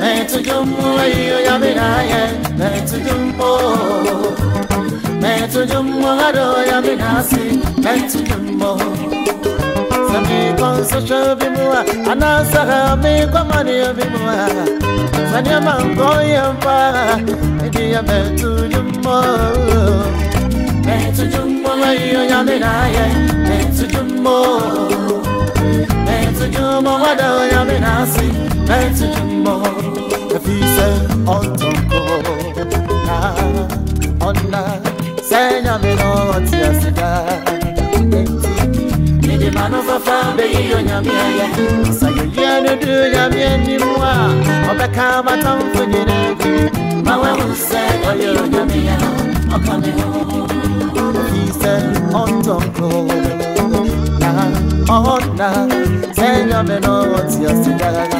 Metujumwa iyo yabiraye Metujumwa Metujumwa haro yabirasi Metujumwa Sami konso shobimwa Anasaka mikwa mani yobimwa Sanya mango yampa Idiya metujumwa Metujumwa iyo yabiraye Metujumwa Metujumwa haro yabirasi Metujumwa afise ontonko na onna senya me no tiasida Nidi mano fafa be yo nyamia ye Sayo ye no du nyamia ni mwa Obeka batamfo nyine Mawe use oyo nyamia Okame ho He said on tonko Na ona Senya me no what's your sidara Abo benti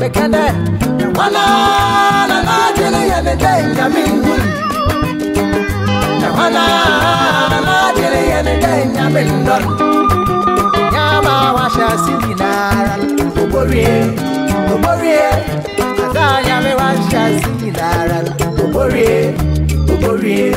bekede wana na najele ya nete ya mingu wana na najele ya nete ya mindon nyama washa sini nara oborie oborie ata nyame washa sini nara oborie oborie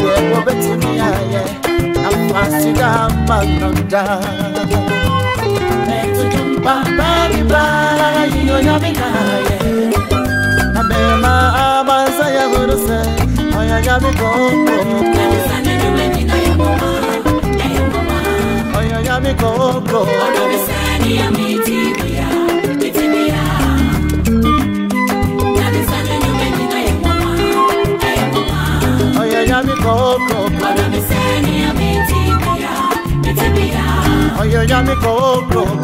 day go better me aye I'm passing down Neto jumpa bari bari yo ya mi kaye Na be ma amansa ya buruse Oya ya mi go Oya ya mi go go Oya ya mi tibia Tibia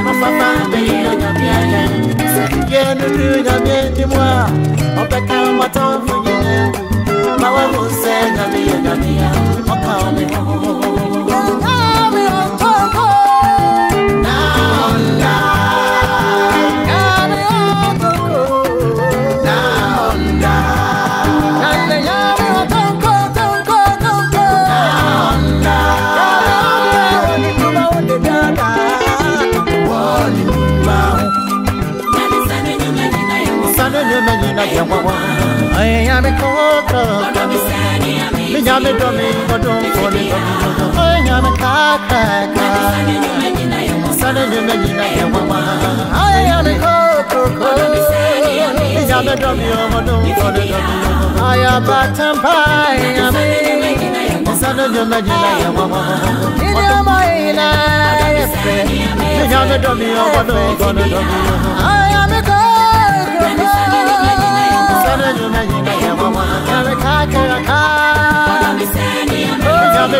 Enya me nanda Say ya me no what ya sida Neye mano fafa be yo nyame aye Ye no du nyame ni mwa Obeka mata fu yene Ma wa mo se nyame ye nyame ya Oka ya wa wa ay ya me ko ko mi nya me do mi ko do ko le do ay ya me ka ka ka sa ne me me ni na ya wa wa ay ya me ko ko ko mi nya me do mi ko do ko le do ay ya ba tam pa ya me sa ne me me ni na ya wa wa ni ya ma ina ya pe mi nya me do mi ko do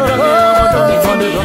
Kame domi omodo mi kondo